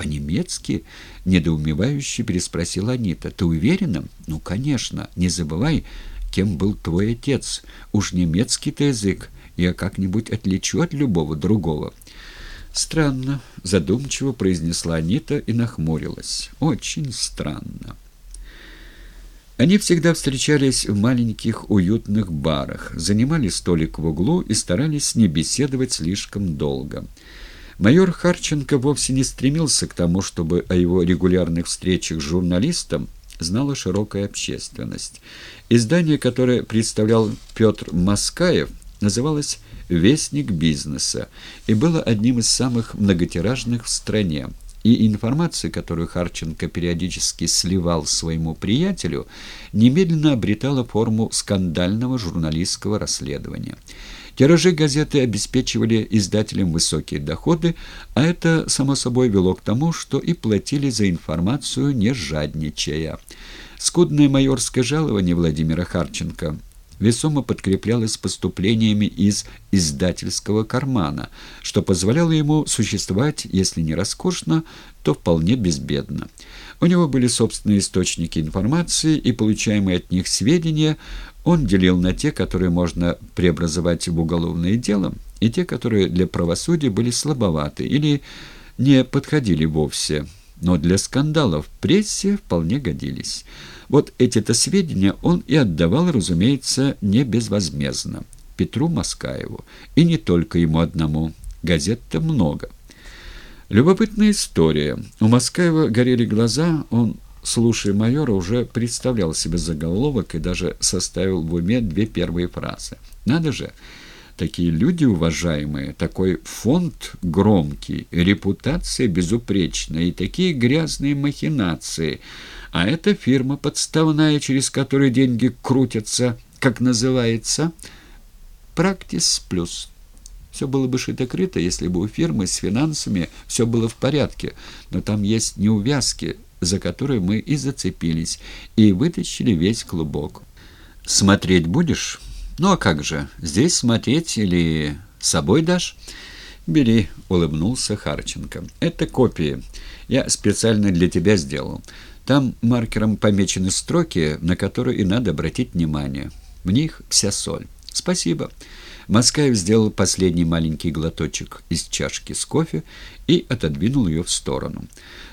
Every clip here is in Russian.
«По-немецки?» — недоумевающе переспросила Анита. «Ты уверена?» «Ну, конечно. Не забывай, кем был твой отец. Уж немецкий-то язык я как-нибудь отличу от любого другого». «Странно», — задумчиво произнесла Анита и нахмурилась. «Очень странно». Они всегда встречались в маленьких уютных барах, занимали столик в углу и старались не беседовать слишком долго. Майор Харченко вовсе не стремился к тому, чтобы о его регулярных встречах с журналистом знала широкая общественность. Издание, которое представлял Петр Маскаев, называлось «Вестник бизнеса» и было одним из самых многотиражных в стране и информация, которую Харченко периодически сливал своему приятелю, немедленно обретала форму скандального журналистского расследования. Тиражи газеты обеспечивали издателям высокие доходы, а это, само собой, вело к тому, что и платили за информацию, не жадничая. Скудное майорское жалование Владимира Харченко – весомо подкреплялось поступлениями из издательского кармана, что позволяло ему существовать, если не роскошно, то вполне безбедно. У него были собственные источники информации, и получаемые от них сведения он делил на те, которые можно преобразовать в уголовное дело, и те, которые для правосудия были слабоваты или не подходили вовсе, но для скандалов в прессе вполне годились. Вот эти-то сведения он и отдавал, разумеется, не безвозмездно. Петру Маскаеву. И не только ему одному. Газет-то много. Любопытная история. У Маскаева горели глаза, он, слушая майора, уже представлял себе заголовок и даже составил в уме две первые фразы. Надо же, такие люди уважаемые, такой фонд громкий, репутация безупречная и такие грязные махинации – а эта фирма подставная, через которую деньги крутятся, как называется, «Практис плюс». Все было бы шито-крыто, если бы у фирмы с финансами все было в порядке, но там есть неувязки, за которые мы и зацепились, и вытащили весь клубок. «Смотреть будешь? Ну а как же, здесь смотреть или с собой дашь?» «Бери», — улыбнулся Харченко. «Это копии. Я специально для тебя сделал». Там маркером помечены строки, на которые и надо обратить внимание. В них вся соль. Спасибо. Маскаев сделал последний маленький глоточек из чашки с кофе и отодвинул ее в сторону.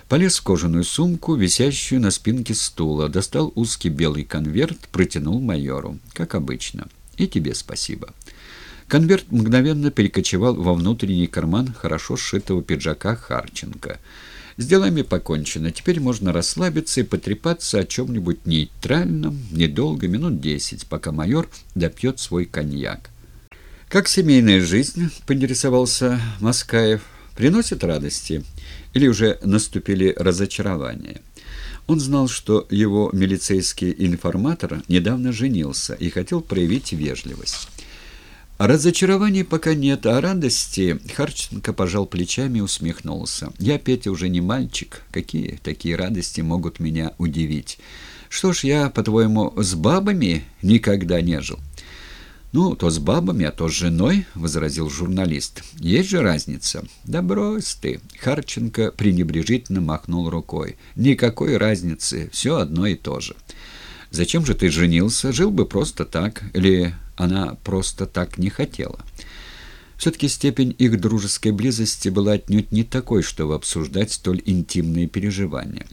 Полез в кожаную сумку, висящую на спинке стула, достал узкий белый конверт, протянул майору, как обычно. И тебе спасибо. Конверт мгновенно перекочевал во внутренний карман хорошо сшитого пиджака Харченко. С делами покончено. Теперь можно расслабиться и потрепаться о чем-нибудь нейтральном, недолго, минут десять, пока майор допьет свой коньяк. «Как семейная жизнь?» — поинтересовался Маскаев. «Приносит радости? Или уже наступили разочарования?» Он знал, что его милицейский информатор недавно женился и хотел проявить вежливость. Разочарований пока нет, а радости... Харченко пожал плечами и усмехнулся. Я, Петя, уже не мальчик. Какие такие радости могут меня удивить? Что ж, я, по-твоему, с бабами никогда не жил? «Ну, то с бабами, а то с женой», — возразил журналист. «Есть же разница?» «Да брось ты!» — Харченко пренебрежительно махнул рукой. «Никакой разницы, все одно и то же». «Зачем же ты женился? Жил бы просто так. Или она просто так не хотела. Все-таки степень их дружеской близости была отнюдь не такой, чтобы обсуждать столь интимные переживания.